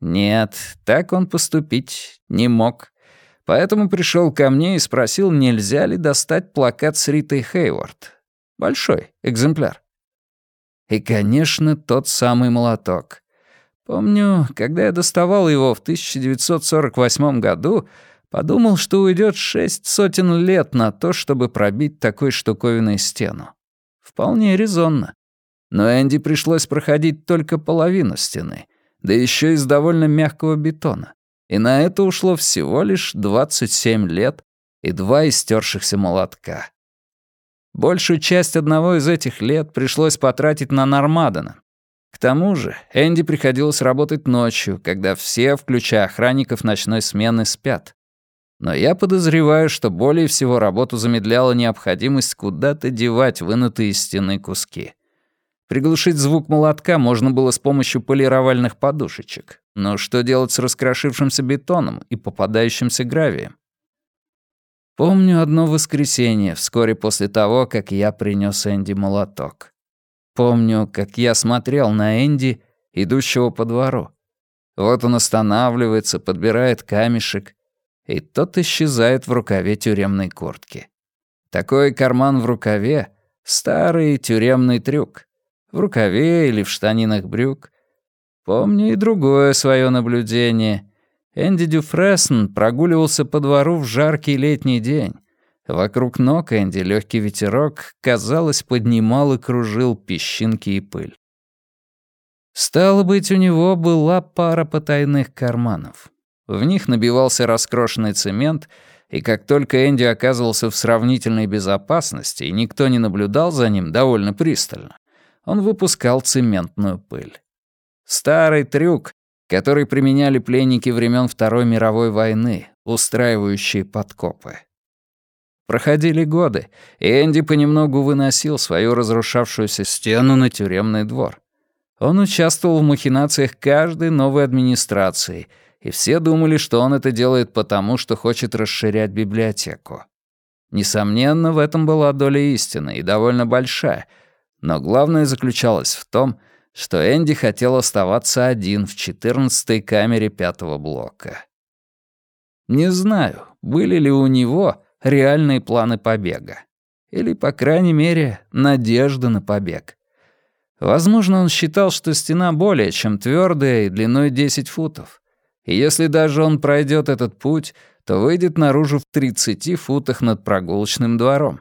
Нет, так он поступить не мог. Поэтому пришел ко мне и спросил, нельзя ли достать плакат с Ритой Хейвард. Большой экземпляр. И, конечно, тот самый молоток. Помню, когда я доставал его в 1948 году, подумал, что уйдет шесть сотен лет на то, чтобы пробить такой штуковиной стену. Вполне резонно. Но Энди пришлось проходить только половину стены, да еще из довольно мягкого бетона. И на это ушло всего лишь 27 лет и два истершихся молотка. Большую часть одного из этих лет пришлось потратить на Нормадена. К тому же Энди приходилось работать ночью, когда все, включая охранников ночной смены, спят. Но я подозреваю, что более всего работу замедляла необходимость куда-то девать вынутые из стены куски. Приглушить звук молотка можно было с помощью полировальных подушечек. Но что делать с раскрошившимся бетоном и попадающимся гравием? Помню одно воскресенье, вскоре после того, как я принес Энди молоток. Помню, как я смотрел на Энди, идущего по двору. Вот он останавливается, подбирает камешек, и тот исчезает в рукаве тюремной куртки. Такой карман в рукаве — старый тюремный трюк. В рукаве или в штанинах брюк. Помню и другое свое наблюдение — Энди Дюфрессен прогуливался по двору в жаркий летний день. Вокруг ног Энди легкий ветерок, казалось, поднимал и кружил песчинки и пыль. Стало быть, у него была пара потайных карманов. В них набивался раскрошенный цемент, и как только Энди оказывался в сравнительной безопасности, и никто не наблюдал за ним довольно пристально, он выпускал цементную пыль. Старый трюк, который применяли пленники времен Второй мировой войны, устраивающие подкопы. Проходили годы, и Энди понемногу выносил свою разрушавшуюся стену на тюремный двор. Он участвовал в махинациях каждой новой администрации, и все думали, что он это делает потому, что хочет расширять библиотеку. Несомненно, в этом была доля истины, и довольно большая, но главное заключалось в том, что Энди хотел оставаться один в четырнадцатой камере пятого блока. Не знаю, были ли у него реальные планы побега. Или, по крайней мере, надежда на побег. Возможно, он считал, что стена более чем твердая и длиной 10 футов. И если даже он пройдет этот путь, то выйдет наружу в 30 футах над прогулочным двором.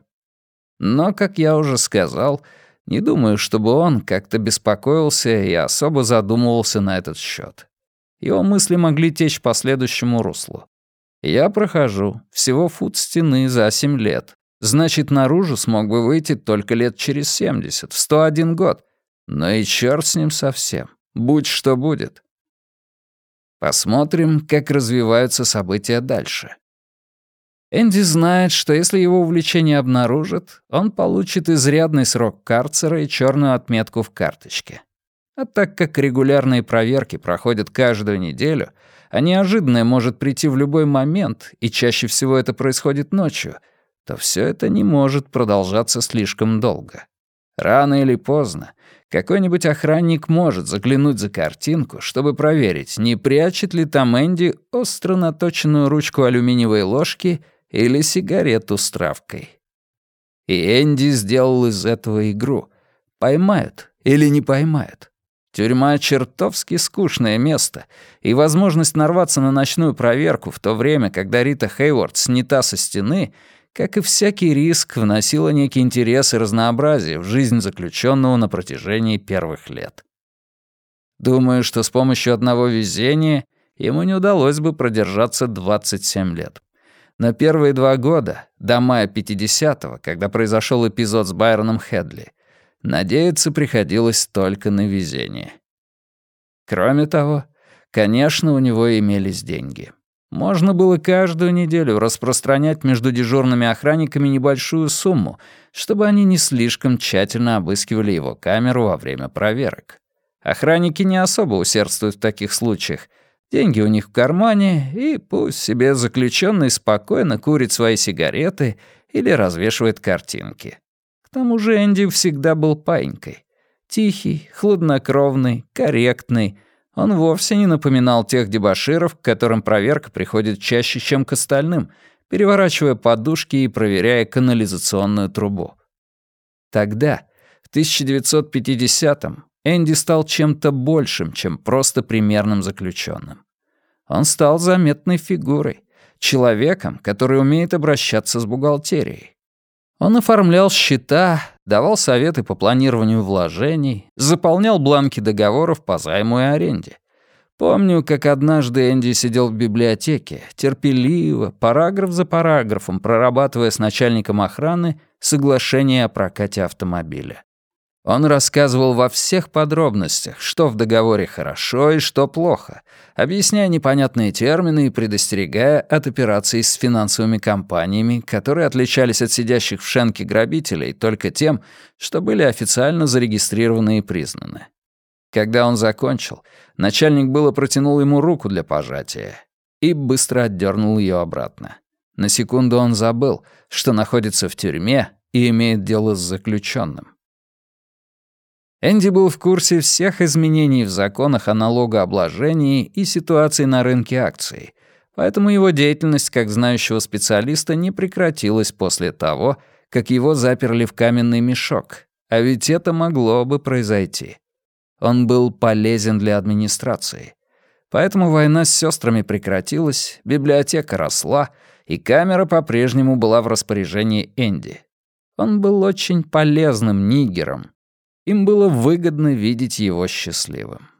Но, как я уже сказал, не думаю, чтобы он как-то беспокоился и особо задумывался на этот счет. Его мысли могли течь по следующему руслу. Я прохожу, всего фут стены за 7 лет. Значит, наружу смог бы выйти только лет через 70, в 101 год. Но и черт с ним совсем. Будь что будет. Посмотрим, как развиваются события дальше. Энди знает, что если его увлечение обнаружат, он получит изрядный срок карцера и черную отметку в карточке. А так как регулярные проверки проходят каждую неделю, а неожиданное может прийти в любой момент, и чаще всего это происходит ночью, то все это не может продолжаться слишком долго. Рано или поздно какой-нибудь охранник может заглянуть за картинку, чтобы проверить, не прячет ли там Энди остро наточенную ручку алюминиевой ложки или сигарету с травкой. И Энди сделал из этого игру. Поймают или не поймают. Тюрьма — чертовски скучное место, и возможность нарваться на ночную проверку в то время, когда Рита Хейворд снята со стены, как и всякий риск, вносила некий интерес и разнообразие в жизнь заключенного на протяжении первых лет. Думаю, что с помощью одного везения ему не удалось бы продержаться 27 лет. На первые два года, до мая 50-го, когда произошел эпизод с Байроном Хедли, надеяться приходилось только на везение. Кроме того, конечно, у него имелись деньги. Можно было каждую неделю распространять между дежурными охранниками небольшую сумму, чтобы они не слишком тщательно обыскивали его камеру во время проверок. Охранники не особо усердствуют в таких случаях — Деньги у них в кармане, и пусть себе заключенный спокойно курит свои сигареты или развешивает картинки. К тому же Энди всегда был паинькой. Тихий, хладнокровный, корректный, Он вовсе не напоминал тех дебоширов, к которым проверка приходит чаще, чем к остальным, переворачивая подушки и проверяя канализационную трубу. Тогда, в 1950-м, Энди стал чем-то большим, чем просто примерным заключенным. Он стал заметной фигурой, человеком, который умеет обращаться с бухгалтерией. Он оформлял счета, давал советы по планированию вложений, заполнял бланки договоров по займу и аренде. Помню, как однажды Энди сидел в библиотеке, терпеливо, параграф за параграфом, прорабатывая с начальником охраны соглашение о прокате автомобиля. Он рассказывал во всех подробностях, что в договоре хорошо и что плохо, объясняя непонятные термины и предостерегая от операций с финансовыми компаниями, которые отличались от сидящих в шенке грабителей только тем, что были официально зарегистрированы и признаны. Когда он закончил, начальник было протянул ему руку для пожатия и быстро отдернул ее обратно. На секунду он забыл, что находится в тюрьме и имеет дело с заключенным. Энди был в курсе всех изменений в законах о налогообложении и ситуации на рынке акций, поэтому его деятельность как знающего специалиста не прекратилась после того, как его заперли в каменный мешок, а ведь это могло бы произойти. Он был полезен для администрации. Поэтому война с сестрами прекратилась, библиотека росла, и камера по-прежнему была в распоряжении Энди. Он был очень полезным нигером, им было выгодно видеть его счастливым.